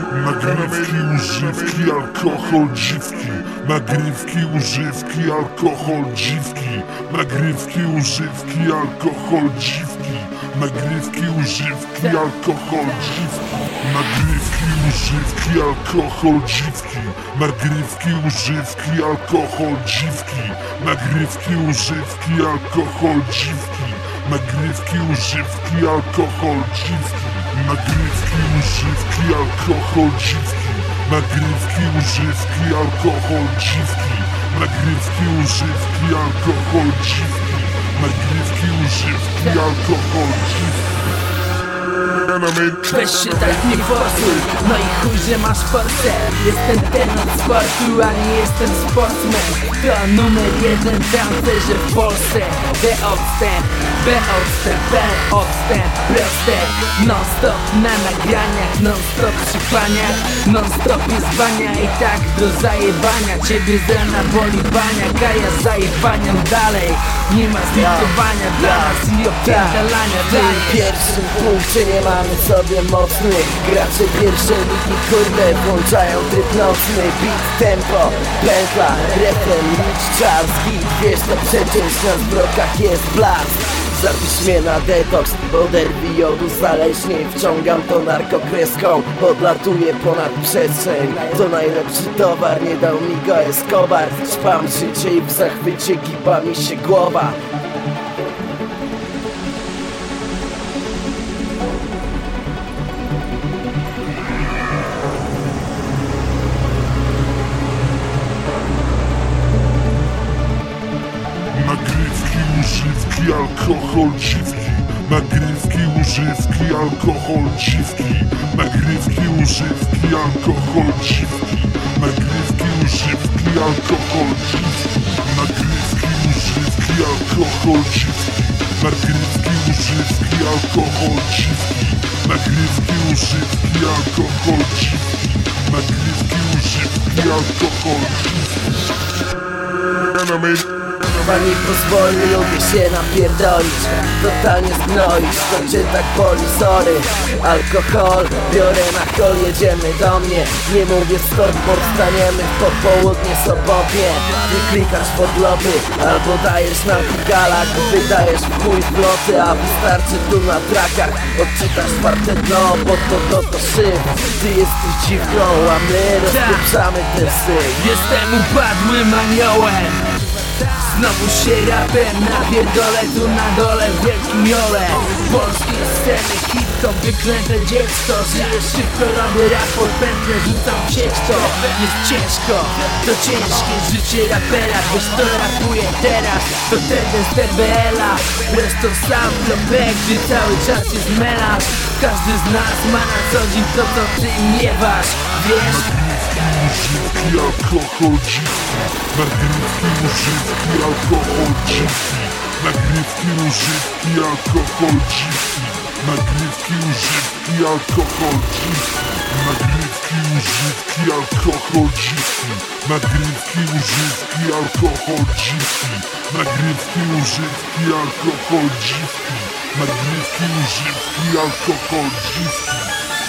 nagrywki, używki, alkohol, dziwki. Nagrywki, używki, alkohol, dziwki. Nagrywki, używki, alkohol, dziwki. Nagrywki, używki, alkohol, dziwki. Nagrywki, używki, alkohol, dziwki. Nagrywki, używki, alkohol, dziwki. Nagrywki, używki, alkohol, dziwki. Nagrywki, używki, alkohol, dziwki. Nagrywki, używki, alkohol, dziwki Nagrywki, używki, alkohol, dziwki Nagrywki, używki, alkohol, dziwki Nagrywki, używki, alkohol, dziwki Weź się tak nie forsuj, no i chuj, że masz forsę. Jestem ten od sportu, a nie jestem sportsman. To numer jeden tancerze w Polsce. B odstęp, B odstęp, B odstęp, proste Non stop na nagraniach, non stop przy paniach Non stop jest bania i tak do zajebania. Ciebie z rana boli baniak, a ja zajebaniam dalej. Nie ma zlitowania dla nas i opierdalania. W tym pierwszym punkcie nie mamy sobie mocnych. Gracze pierwsze ligi kurde włączają tryb nocny. Beat, tempo, pętla, refren, licz czas Git, wiesz to przecież na zbrokach jest blask Zapisz mnie na detoks, oderwij jodu zależnie Wciągam to narkokreską, odlatuję ponad przestrzeń To najlepszy towar, nie dał mi go Escobar. Szpam życie i w zachwycie giba mi się głowa alkohol, dziwki Nagrywki, używki, alkohol, dziwki Nagrywki, używki, alkohol, dziwki Nagrywki, używki, alkohol, dziwki Nagrywki, używki, alkohol, dziwki Nagrywki, używki, alkohol, dziwki Nagrywki, używki, alkohol, dziwki Nagrywki, używki, alkohol, dziwki Chyba nie pozwoli, lubię się napierdolić. Totalnie zgnoić, to cię tak boli, sorry. Alkohol, biorę na kol, jedziemy do mnie. Nie mówię storyboard, staniemy w popołudnie sobotnie. Ty klikasz w odloty, albo dajesz na galach Wydajesz w chuj ploty, a wystarczy tu na trakach. Odczytasz czwarte dno, bo to to to szyb Ty jesteś dziwką, a my rozpieprzamy ten syk Jestem upadłym aniołem Znowu się rapem napierdolę tu na dole w wielkim jole. Polskiej sceny hip-hop wyklęte dziecko. Żyję szybko, robię rap pod pętlę, rzucam w sieć to Jest ciężko, to ciężkie życie rapera Wiesz to rapuję teraz, to ten z TBL-a Resztą sam plopek, gdy cały czas jest melanż Każdy z nas ma na co dzień to co ty miewasz Wiesz? Używki, alkohol, dziwki Nagrywki, używki, alkohol, dziwki Nagrywki, używki, alkohol, dziwki Nagrywki, używki, alkohol, dziwki Nagrywki, używki, alkohol, dziwki Nagrywki, używki, alkohol, dziwki Nagrywki, używki, alkohol, dziwki Nagrywki, używki, alkohol, dziwki